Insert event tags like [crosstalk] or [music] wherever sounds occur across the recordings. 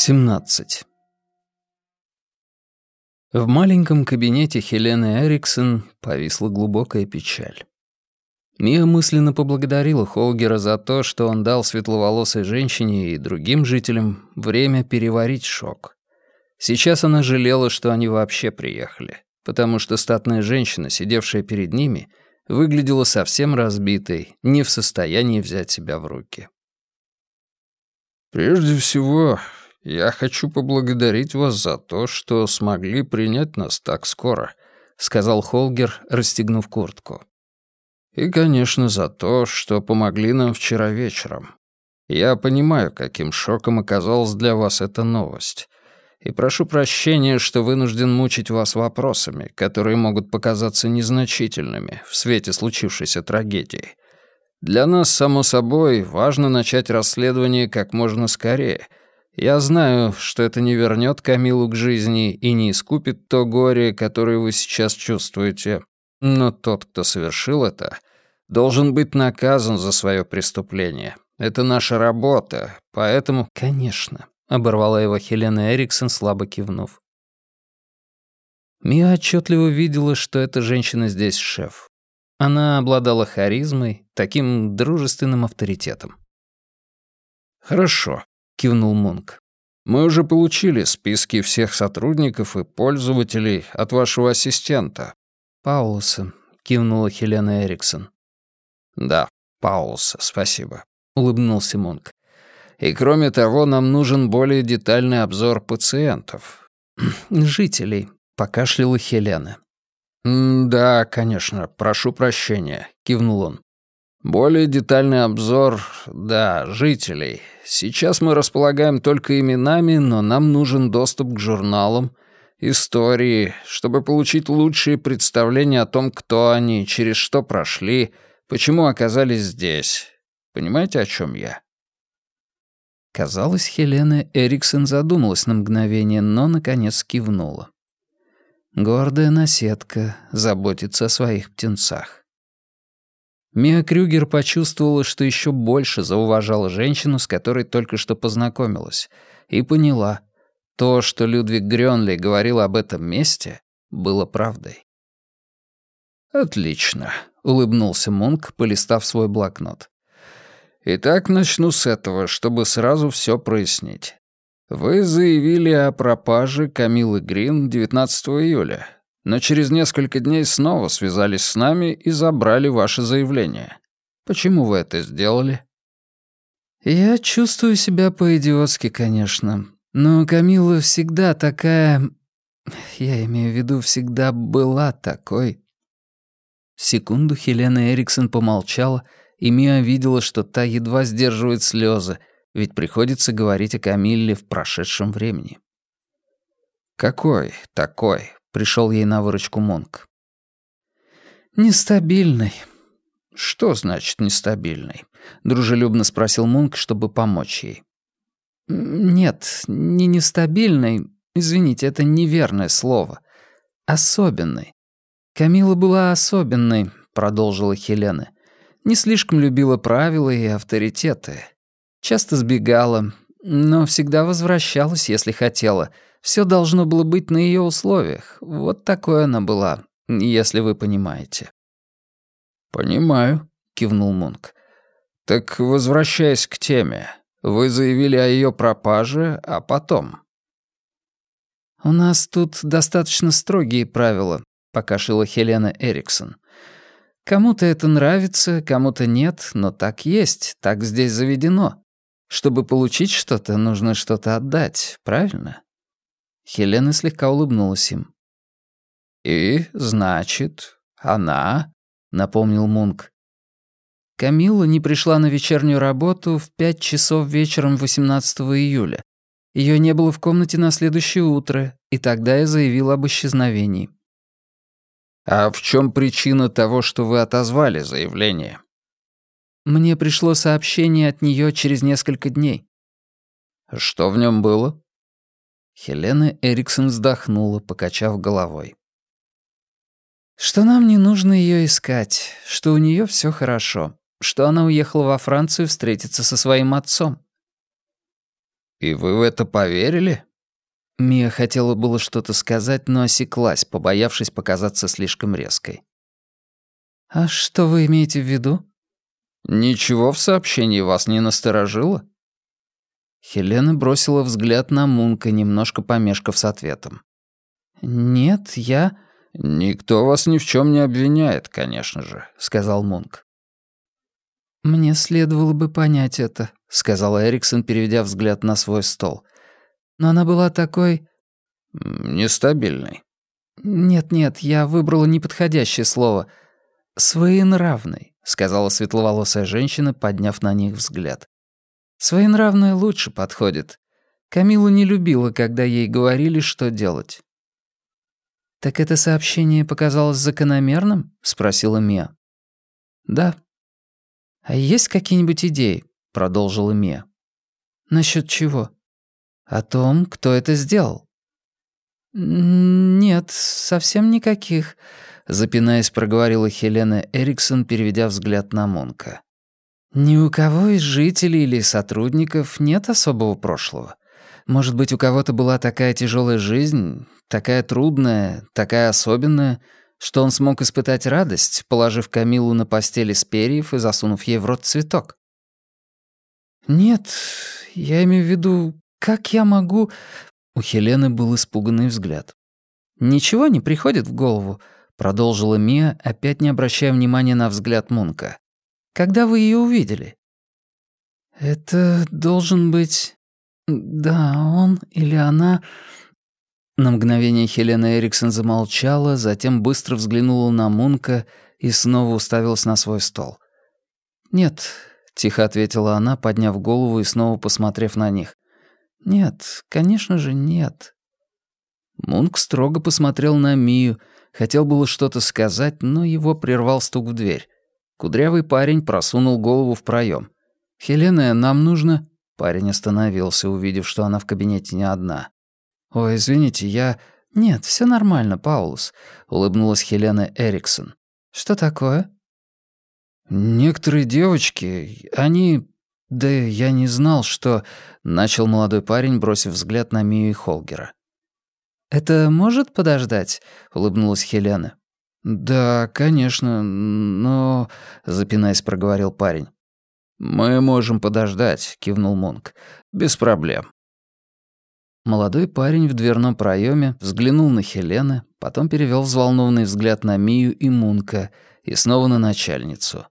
17. В маленьком кабинете Хелены Эриксон повисла глубокая печаль. Мия мысленно поблагодарила Холгера за то, что он дал светловолосой женщине и другим жителям время переварить шок. Сейчас она жалела, что они вообще приехали, потому что статная женщина, сидевшая перед ними, выглядела совсем разбитой, не в состоянии взять себя в руки. «Прежде всего, я хочу поблагодарить вас за то, что смогли принять нас так скоро», — сказал Холгер, расстегнув куртку. «И, конечно, за то, что помогли нам вчера вечером. Я понимаю, каким шоком оказалась для вас эта новость. И прошу прощения, что вынужден мучить вас вопросами, которые могут показаться незначительными в свете случившейся трагедии. Для нас, само собой, важно начать расследование как можно скорее. Я знаю, что это не вернет Камилу к жизни и не искупит то горе, которое вы сейчас чувствуете. Но тот, кто совершил это, должен быть наказан за свое преступление. Это наша работа, поэтому, конечно, оборвала его Хелена Эриксон, слабо кивнув. Мия отчетливо видела, что эта женщина здесь шеф. Она обладала харизмой, таким дружественным авторитетом. «Хорошо», — кивнул Мунк. «Мы уже получили списки всех сотрудников и пользователей от вашего ассистента». «Паулуса», — кивнула Хелена Эриксон. «Да, Паулуса, спасибо», — улыбнулся Мунк. «И кроме того, нам нужен более детальный обзор пациентов». [clears throat] «Жителей», — покашляла Хелена. «Да, конечно, прошу прощения», — кивнул он. «Более детальный обзор, да, жителей. Сейчас мы располагаем только именами, но нам нужен доступ к журналам, истории, чтобы получить лучшие представления о том, кто они, через что прошли, почему оказались здесь. Понимаете, о чем я?» Казалось, Хелена Эриксон задумалась на мгновение, но, наконец, кивнула. Гордая наседка заботится о своих птенцах. Мия Крюгер почувствовала, что еще больше зауважала женщину, с которой только что познакомилась, и поняла, то, что Людвиг Грёнли говорил об этом месте, было правдой. «Отлично», — улыбнулся Мунк, полистав свой блокнот. «Итак, начну с этого, чтобы сразу все прояснить. Вы заявили о пропаже Камилы Грин 19 июля, но через несколько дней снова связались с нами и забрали ваше заявление. Почему вы это сделали? Я чувствую себя по-идиотски, конечно. Но Камила всегда такая... Я имею в виду, всегда была такой. Секунду Хелена Эриксон помолчала, и Мия видела, что та едва сдерживает слезы, ведь приходится говорить о Камилле в прошедшем времени. «Какой такой?» — пришел ей на выручку Монк. «Нестабильный». «Что значит нестабильный?» — дружелюбно спросил Мунк, чтобы помочь ей. «Нет, не нестабильный. Извините, это неверное слово. Особенный. Камила была особенной», — продолжила Хелена. «Не слишком любила правила и авторитеты. Часто сбегала, но всегда возвращалась, если хотела. Все должно было быть на ее условиях. Вот такой она была, если вы понимаете». «Понимаю», — кивнул Мунк. «Так, возвращаясь к теме, вы заявили о ее пропаже, а потом...» «У нас тут достаточно строгие правила», — покашила Хелена Эриксон. «Кому-то это нравится, кому-то нет, но так есть, так здесь заведено. Чтобы получить что-то, нужно что-то отдать, правильно?» Хелена слегка улыбнулась им. «И, значит, она...» — напомнил Мунк. Камилла не пришла на вечернюю работу в пять часов вечером 18 июля. Ее не было в комнате на следующее утро, и тогда я заявил об исчезновении. «А в чем причина того, что вы отозвали заявление?» Мне пришло сообщение от нее через несколько дней. Что в нем было? Хелена Эриксон вздохнула, покачав головой. Что нам не нужно ее искать, что у нее все хорошо, что она уехала во Францию встретиться со своим отцом. «И вы в это поверили?» Мия хотела было что-то сказать, но осеклась, побоявшись показаться слишком резкой. «А что вы имеете в виду?» «Ничего в сообщении вас не насторожило?» Хелена бросила взгляд на Мунка, немножко помешкав с ответом. «Нет, я...» «Никто вас ни в чем не обвиняет, конечно же», — сказал Мунк. «Мне следовало бы понять это», — сказал Эриксон, переведя взгляд на свой стол. «Но она была такой...» «Нестабильной». «Нет-нет, я выбрала неподходящее слово. Своенравной», — сказала светловолосая женщина, подняв на них взгляд. «Своенравная лучше подходит. Камилу не любила, когда ей говорили, что делать». «Так это сообщение показалось закономерным?» — спросила Мия. «Да». «А есть какие-нибудь идеи?» — продолжила Мия. «Насчёт чего?» «О том, кто это сделал». «Нет, совсем никаких», — запинаясь, проговорила Хелена Эриксон, переведя взгляд на Монка. «Ни у кого из жителей или сотрудников нет особого прошлого. Может быть, у кого-то была такая тяжелая жизнь, такая трудная, такая особенная, что он смог испытать радость, положив Камилу на постели с перьев и засунув ей в рот цветок. «Нет, я имею в виду, как я могу...» У Хелены был испуганный взгляд. «Ничего не приходит в голову», — продолжила Мия, опять не обращая внимания на взгляд Мунка. «Когда вы ее увидели?» «Это должен быть «Да, он или она...» На мгновение Хелена Эриксон замолчала, затем быстро взглянула на Мунка и снова уставилась на свой стол. «Нет», — тихо ответила она, подняв голову и снова посмотрев на них. «Нет, конечно же, нет». Мунк строго посмотрел на Мию, хотел было что-то сказать, но его прервал стук в дверь. Кудрявый парень просунул голову в проем. «Хелена, нам нужно...» Парень остановился, увидев, что она в кабинете не одна. «Ой, извините, я...» «Нет, все нормально, Паулус», — улыбнулась Хелена Эриксон. «Что такое?» «Некоторые девочки, они... Да я не знал, что...» — начал молодой парень, бросив взгляд на Мию и Холгера. «Это может подождать?» — улыбнулась Хелена. «Да, конечно, но...» — запинаясь, проговорил парень. «Мы можем подождать», — кивнул Мунк. «Без проблем». Молодой парень в дверном проеме взглянул на Хелены, потом перевел взволнованный взгляд на Мию и Мунка и снова на начальницу.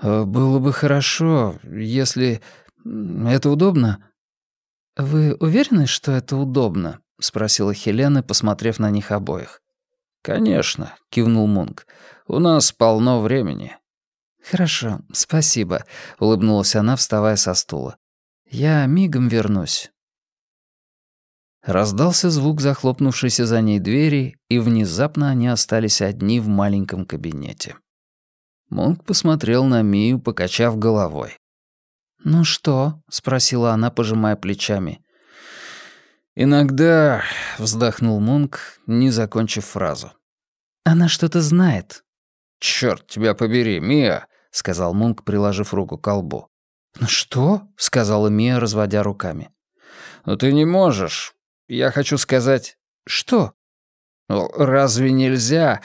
«Э, «Было бы хорошо, если... Это удобно?» «Вы уверены, что это удобно?» — спросила Хелена, посмотрев на них обоих. «Конечно», — кивнул Мунк. «У нас полно времени. «Хорошо, спасибо», — улыбнулась она, вставая со стула. «Я мигом вернусь». Раздался звук захлопнувшейся за ней двери, и внезапно они остались одни в маленьком кабинете. Монк посмотрел на Мию, покачав головой. «Ну что?» — спросила она, пожимая плечами. «Иногда...» — вздохнул Мунк, не закончив фразу. «Она что-то знает». «Чёрт тебя побери, Мия!» — сказал Мунк, приложив руку к колбу. «Ну что?» — сказала Мия, разводя руками. «Ну ты не можешь. Я хочу сказать...» «Что?» «Ну, разве нельзя...»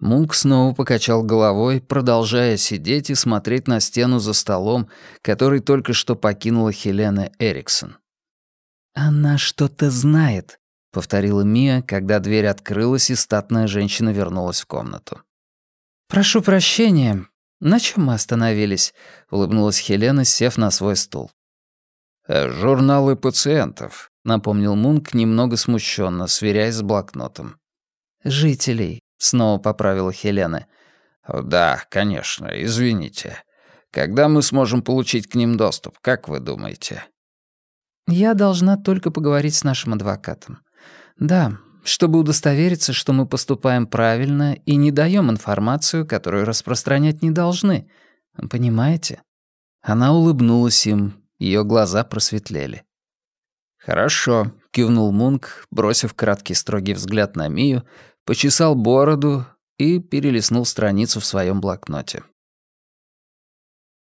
Мунк снова покачал головой, продолжая сидеть и смотреть на стену за столом, который только что покинула Хелена Эриксон. «Она что-то знает», — повторила Мия, когда дверь открылась и статная женщина вернулась в комнату. «Прошу прощения, «На чем мы остановились?» — улыбнулась Хелена, сев на свой стул. «Э, «Журналы пациентов», — напомнил Мунк немного смущенно, сверяясь с блокнотом. «Жителей», — снова поправила Хелена. «Да, конечно, извините. Когда мы сможем получить к ним доступ, как вы думаете?» «Я должна только поговорить с нашим адвокатом. Да, чтобы удостовериться, что мы поступаем правильно и не даем информацию, которую распространять не должны. Понимаете? Она улыбнулась им, ее глаза просветлели. «Хорошо», — кивнул Мунк, бросив краткий строгий взгляд на Мию, почесал бороду и перелистнул страницу в своем блокноте.